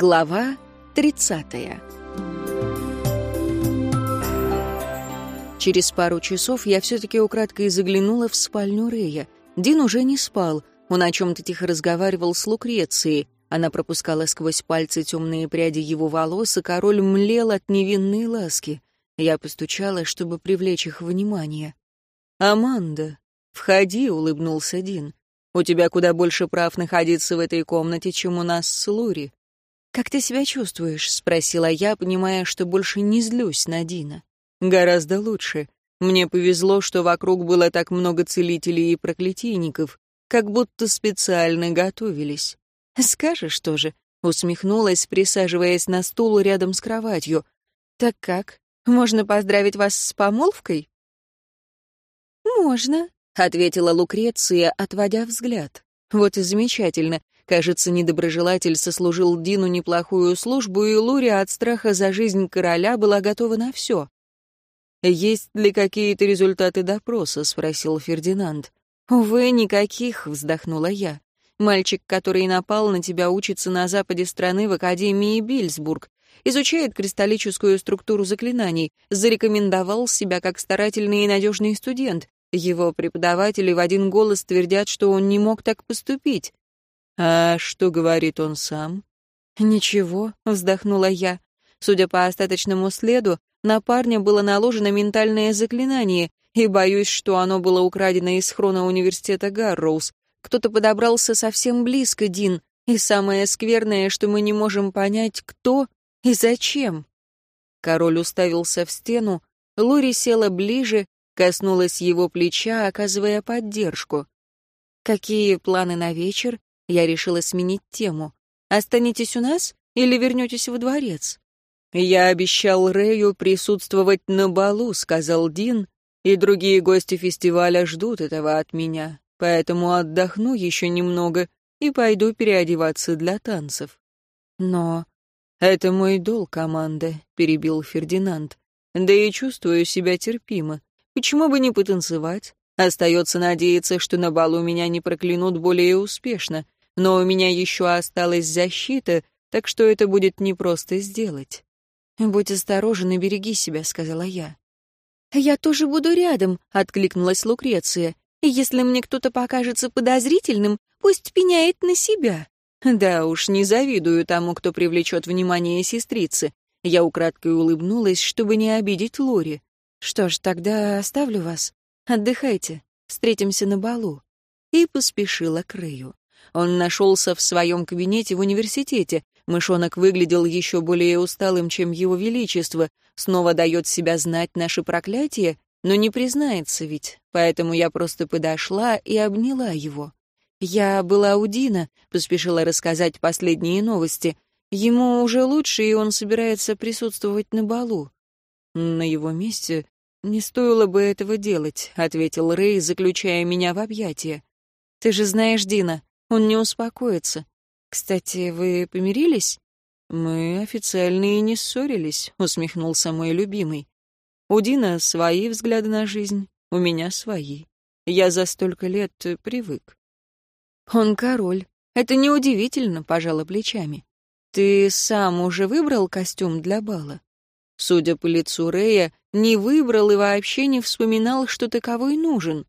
Глава 30 Через пару часов я все-таки украдкой заглянула в спальню Рея. Дин уже не спал, он о чем-то тихо разговаривал с Лукрецией. Она пропускала сквозь пальцы темные пряди его волос, и король млел от невинной ласки. Я постучала, чтобы привлечь их внимание. «Аманда, входи», — улыбнулся Дин. «У тебя куда больше прав находиться в этой комнате, чем у нас с Лури». «Как ты себя чувствуешь?» — спросила я, понимая, что больше не злюсь на Дина. «Гораздо лучше. Мне повезло, что вокруг было так много целителей и проклятийников, как будто специально готовились». «Скажешь тоже», — усмехнулась, присаживаясь на стул рядом с кроватью. «Так как? Можно поздравить вас с помолвкой?» «Можно», — ответила Лукреция, отводя взгляд. «Вот и замечательно. Кажется, недоброжелатель сослужил Дину неплохую службу, и Лури от страха за жизнь короля была готова на все». «Есть ли какие-то результаты допроса?» — спросил Фердинанд. «Увы, никаких», — вздохнула я. «Мальчик, который напал на тебя, учится на западе страны в Академии Бильсбург изучает кристаллическую структуру заклинаний, зарекомендовал себя как старательный и надежный студент. Его преподаватели в один голос твердят, что он не мог так поступить. «А что говорит он сам?» «Ничего», — вздохнула я. Судя по остаточному следу, на парня было наложено ментальное заклинание, и боюсь, что оно было украдено из хрона университета Гарроуз. Кто-то подобрался совсем близко, Дин, и самое скверное, что мы не можем понять, кто и зачем? Король уставился в стену, Лури села ближе, коснулась его плеча, оказывая поддержку. «Какие планы на вечер?» Я решила сменить тему. «Останетесь у нас или вернетесь во дворец?» «Я обещал Рэю присутствовать на балу», — сказал Дин, «и другие гости фестиваля ждут этого от меня, поэтому отдохну еще немного и пойду переодеваться для танцев». «Но «Это мой долг, команда», — перебил Фердинанд. «Да и чувствую себя терпимо. Почему бы не потанцевать? Остается надеяться, что на балу меня не проклянут более успешно, но у меня еще осталась защита, так что это будет непросто сделать». «Будь осторожен и береги себя», — сказала я. «Я тоже буду рядом», — откликнулась Лукреция. «И если мне кто-то покажется подозрительным, пусть пеняет на себя». Да уж, не завидую тому, кто привлечет внимание сестрицы. Я украдкой улыбнулась, чтобы не обидеть Лори. Что ж, тогда оставлю вас. Отдыхайте. Встретимся на балу. И поспешила к Рэю. Он нашелся в своем кабинете в университете. Мышонок выглядел еще более усталым, чем его величество. Снова дает себя знать наше проклятие, но не признается ведь. Поэтому я просто подошла и обняла его. «Я была у Дина», — поспешила рассказать последние новости. «Ему уже лучше, и он собирается присутствовать на балу». «На его месте не стоило бы этого делать», — ответил Рэй, заключая меня в объятия. «Ты же знаешь Дина, он не успокоится. Кстати, вы помирились?» «Мы официально и не ссорились», — усмехнулся мой любимый. «У Дина свои взгляды на жизнь, у меня свои. Я за столько лет привык». «Он король. Это неудивительно», — пожала плечами. «Ты сам уже выбрал костюм для бала?» Судя по лицу Рея, не выбрал и вообще не вспоминал, что таковой нужен.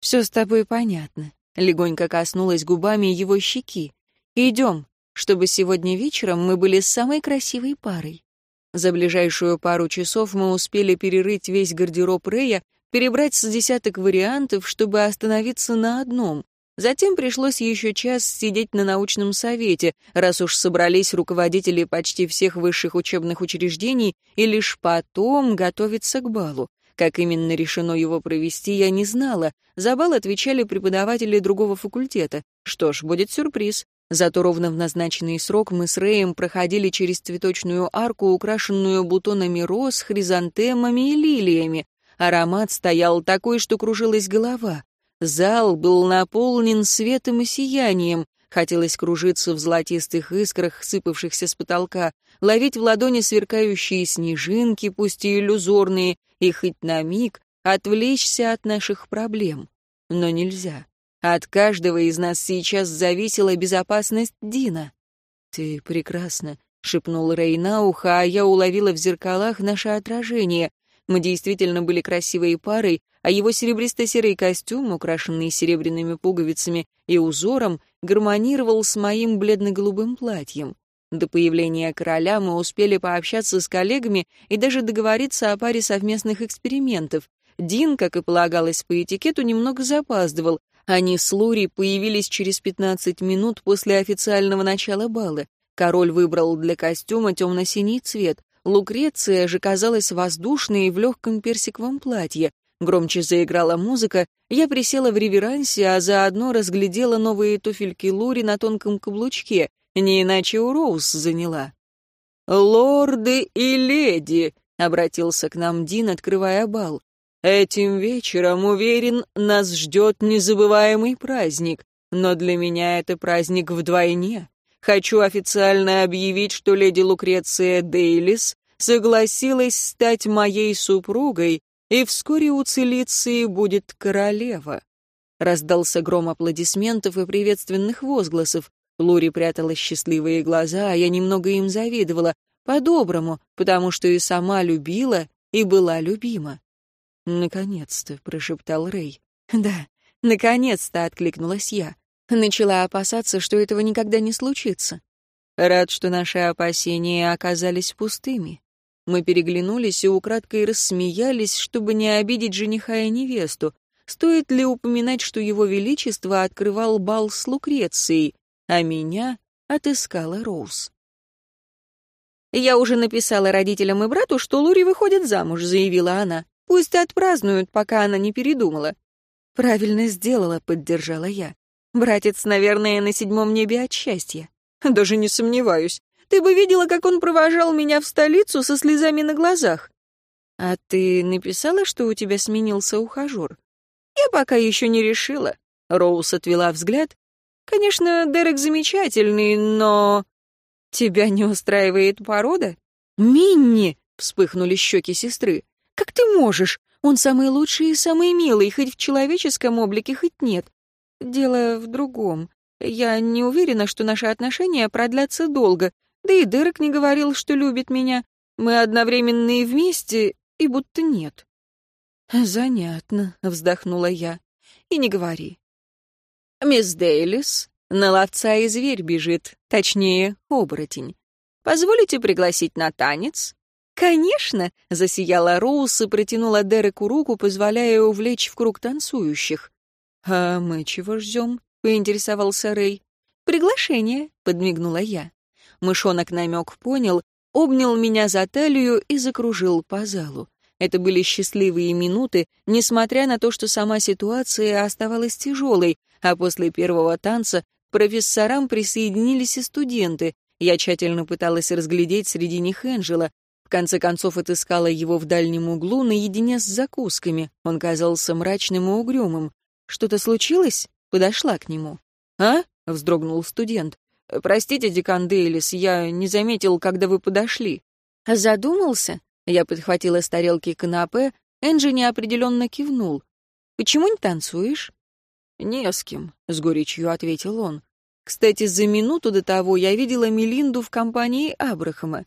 «Все с тобой понятно», — легонько коснулась губами его щеки. «Идем, чтобы сегодня вечером мы были самой красивой парой». За ближайшую пару часов мы успели перерыть весь гардероб Рея, перебрать с десяток вариантов, чтобы остановиться на одном. Затем пришлось еще час сидеть на научном совете, раз уж собрались руководители почти всех высших учебных учреждений, и лишь потом готовиться к балу. Как именно решено его провести, я не знала. За бал отвечали преподаватели другого факультета. Что ж, будет сюрприз. Зато ровно в назначенный срок мы с Рэем проходили через цветочную арку, украшенную бутонами роз, хризантемами и лилиями. Аромат стоял такой, что кружилась голова. Зал был наполнен светом и сиянием. Хотелось кружиться в золотистых искрах, сыпавшихся с потолка, ловить в ладони сверкающие снежинки, пусть и иллюзорные, и хоть на миг отвлечься от наших проблем. Но нельзя. От каждого из нас сейчас зависела безопасность Дина. «Ты прекрасна», — шепнул Рэй на ухо, а я уловила в зеркалах наше отражение. Мы действительно были красивой парой, а его серебристо-серый костюм, украшенный серебряными пуговицами и узором, гармонировал с моим бледно-голубым платьем. До появления короля мы успели пообщаться с коллегами и даже договориться о паре совместных экспериментов. Дин, как и полагалось по этикету, немного запаздывал. Они с Лури появились через 15 минут после официального начала бала. Король выбрал для костюма темно-синий цвет. Лукреция же казалась воздушной в легком персиковом платье. Громче заиграла музыка, я присела в реверансе, а заодно разглядела новые туфельки Лури на тонком каблучке, не иначе у Роуз заняла. «Лорды и леди», — обратился к нам Дин, открывая бал. «Этим вечером, уверен, нас ждет незабываемый праздник, но для меня это праздник вдвойне. Хочу официально объявить, что леди Лукреция Дейлис согласилась стать моей супругой, и вскоре у Целиции будет королева». Раздался гром аплодисментов и приветственных возгласов. Лури прятала счастливые глаза, а я немного им завидовала, по-доброму, потому что и сама любила, и была любима. «Наконец-то», — прошептал Рэй. «Да, наконец-то», — откликнулась я. Начала опасаться, что этого никогда не случится. Рад, что наши опасения оказались пустыми. Мы переглянулись и украдкой рассмеялись, чтобы не обидеть жениха и невесту. Стоит ли упоминать, что его величество открывал бал с Лукрецией, а меня отыскала Роуз. «Я уже написала родителям и брату, что Лури выходит замуж», — заявила она. «Пусть отпразднуют, пока она не передумала». «Правильно сделала», — поддержала я. «Братец, наверное, на седьмом небе от счастья». «Даже не сомневаюсь. Ты бы видела, как он провожал меня в столицу со слезами на глазах». «А ты написала, что у тебя сменился ухажер?» «Я пока еще не решила». Роуз отвела взгляд Конечно, Дерек замечательный, но... Тебя не устраивает порода? Минни! Вспыхнули щеки сестры. Как ты можешь? Он самый лучший и самый милый, хоть в человеческом облике, хоть нет. Дело в другом. Я не уверена, что наши отношения продлятся долго. Да и Дерек не говорил, что любит меня. Мы одновременно и вместе, и будто нет. «Занятно», — вздохнула я. «И не говори. «Мисс Дейлис, на ловца и зверь бежит, точнее, оборотень. Позволите пригласить на танец?» «Конечно!» — засияла Роуз и протянула Дереку руку, позволяя увлечь в круг танцующих. «А мы чего ждем?» — поинтересовался Рэй. «Приглашение», — подмигнула я. Мышонок намек понял, обнял меня за талию и закружил по залу. Это были счастливые минуты, несмотря на то, что сама ситуация оставалась тяжелой, а после первого танца к профессорам присоединились и студенты. Я тщательно пыталась разглядеть среди них Энджела. В конце концов отыскала его в дальнем углу наедине с закусками. Он казался мрачным и угрюмым. «Что-то случилось?» Подошла к нему. «А?» — вздрогнул студент. «Простите, декан Дейлис, я не заметил, когда вы подошли». «Задумался?» Я подхватила с тарелки канапе, Энджи неопределенно кивнул. «Почему не танцуешь?» «Не с кем», — с горечью ответил он. «Кстати, за минуту до того я видела Мелинду в компании Абрахама».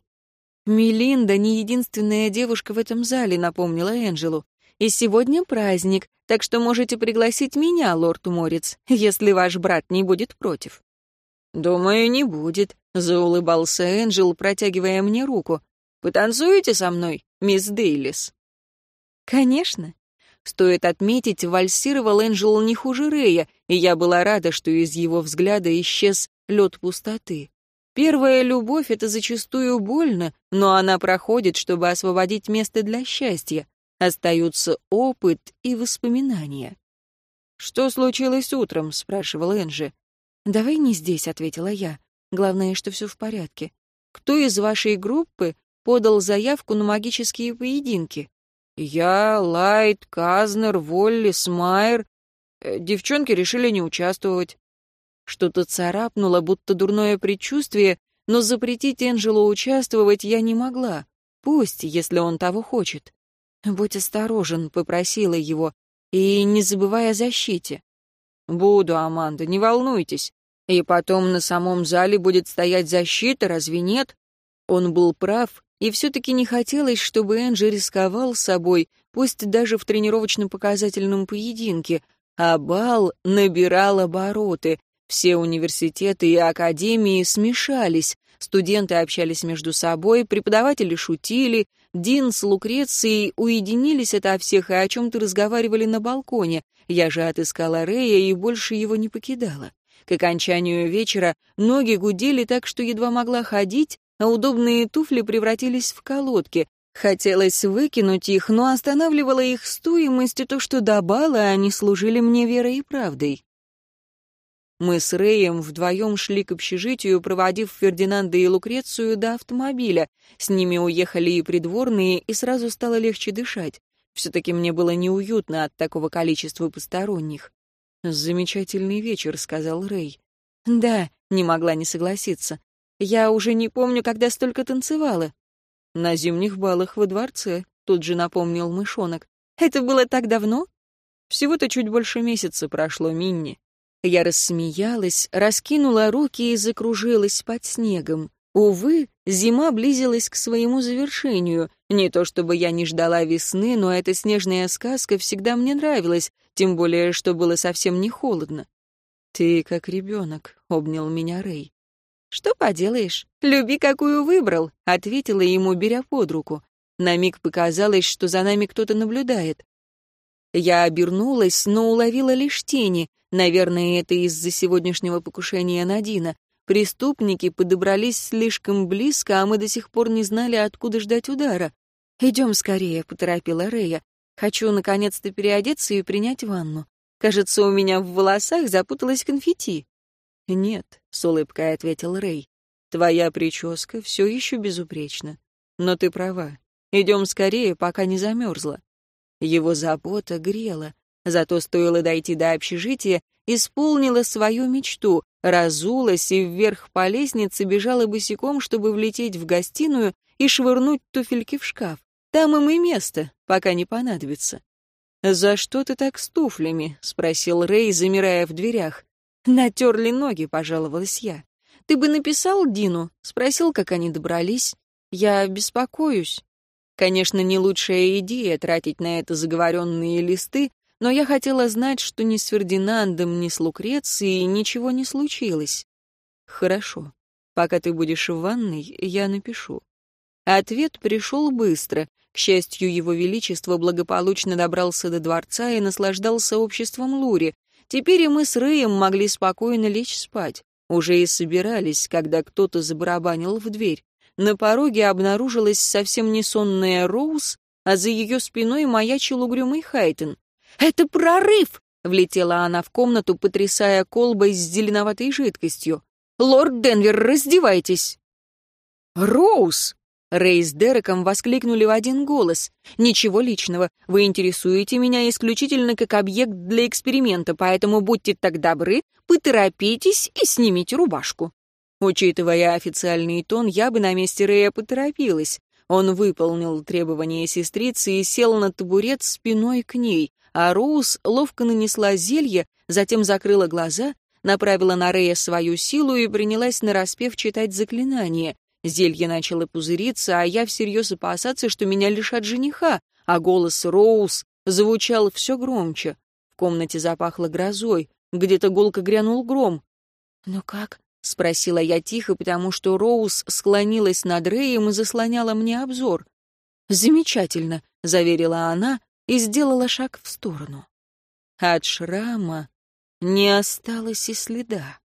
«Мелинда не единственная девушка в этом зале», — напомнила Энджелу. «И сегодня праздник, так что можете пригласить меня, лорд Морец, если ваш брат не будет против». «Думаю, не будет», — заулыбался Энджел, протягивая мне руку. «Потанцуете со мной, мисс Дейлис?» «Конечно», Стоит отметить, вальсировал Энджел не хуже Рея, и я была рада, что из его взгляда исчез лед пустоты. Первая любовь — это зачастую больно, но она проходит, чтобы освободить место для счастья. Остаются опыт и воспоминания. «Что случилось утром?» — спрашивал Энджи. «Давай не здесь», — ответила я. «Главное, что все в порядке. Кто из вашей группы подал заявку на магические поединки?» Я, Лайт, Казнер, Волли, Смайер. Э, девчонки решили не участвовать. Что-то царапнуло, будто дурное предчувствие, но запретить Энджелу участвовать я не могла. Пусть, если он того хочет. «Будь осторожен», — попросила его, — «и не забывай о защите». «Буду, Аманда, не волнуйтесь. И потом на самом зале будет стоять защита, разве нет? Он был прав, и все-таки не хотелось, чтобы Энджи рисковал собой, пусть даже в тренировочно-показательном поединке, а бал набирал обороты. Все университеты и академии смешались, студенты общались между собой, преподаватели шутили, Дин с Лукрецией уединились ото всех и о чем-то разговаривали на балконе. Я же отыскала Рея и больше его не покидала. К окончанию вечера ноги гудели так, что едва могла ходить, а удобные туфли превратились в колодки. Хотелось выкинуть их, но останавливала их стоимость и то, что до бала они служили мне верой и правдой. Мы с Рэем вдвоем шли к общежитию, проводив Фердинанда и Лукрецию до автомобиля. С ними уехали и придворные, и сразу стало легче дышать. Все-таки мне было неуютно от такого количества посторонних. «Замечательный вечер», — сказал Рэй. «Да», — не могла не согласиться. Я уже не помню, когда столько танцевала. На зимних балах во дворце, тут же напомнил мышонок. Это было так давно? Всего-то чуть больше месяца прошло, Минни. Я рассмеялась, раскинула руки и закружилась под снегом. Увы, зима близилась к своему завершению. Не то чтобы я не ждала весны, но эта снежная сказка всегда мне нравилась, тем более, что было совсем не холодно. «Ты как ребенок», — обнял меня Рэй. «Что поделаешь? Люби, какую выбрал», — ответила ему, беря под руку. На миг показалось, что за нами кто-то наблюдает. Я обернулась, но уловила лишь тени. Наверное, это из-за сегодняшнего покушения на Дина. Преступники подобрались слишком близко, а мы до сих пор не знали, откуда ждать удара. «Идем скорее», — поторопила Рея. «Хочу наконец-то переодеться и принять ванну. Кажется, у меня в волосах запуталось конфетти». «Нет», — с улыбкой ответил Рэй. «Твоя прическа все еще безупречна. Но ты права. Идем скорее, пока не замерзла». Его забота грела. Зато стоило дойти до общежития, исполнила свою мечту, разулась и вверх по лестнице бежала босиком, чтобы влететь в гостиную и швырнуть туфельки в шкаф. Там им и место, пока не понадобится. «За что ты так с туфлями?» — спросил Рэй, замирая в дверях. «Натерли ноги», — пожаловалась я. «Ты бы написал Дину, спросил, как они добрались. Я беспокоюсь». Конечно, не лучшая идея тратить на это заговоренные листы, но я хотела знать, что ни с Фердинандом, ни с Лукрецией ничего не случилось. «Хорошо. Пока ты будешь в ванной, я напишу». Ответ пришел быстро. К счастью, его величество благополучно добрался до дворца и наслаждался обществом Лури, Теперь и мы с Рэем могли спокойно лечь спать. Уже и собирались, когда кто-то забарабанил в дверь. На пороге обнаружилась совсем не сонная Роуз, а за ее спиной маячил угрюмый Хайтон. «Это прорыв!» — влетела она в комнату, потрясая колбой с зеленоватой жидкостью. «Лорд Денвер, раздевайтесь!» «Роуз!» Рэй с Дереком воскликнули в один голос. «Ничего личного. Вы интересуете меня исключительно как объект для эксперимента, поэтому будьте так добры, поторопитесь и снимите рубашку». Учитывая официальный тон, я бы на месте Рэя поторопилась. Он выполнил требования сестрицы и сел на табурет спиной к ней, а Роуз ловко нанесла зелье, затем закрыла глаза, направила на Рэя свою силу и принялась нараспев читать заклинание. Зелье начало пузыриться, а я всерьез опасаться, что меня лишат жениха, а голос Роуз звучал все громче. В комнате запахло грозой, где-то гулко грянул гром. «Ну как?» — спросила я тихо, потому что Роуз склонилась над Рэем и заслоняла мне обзор. «Замечательно», — заверила она и сделала шаг в сторону. От шрама не осталось и следа.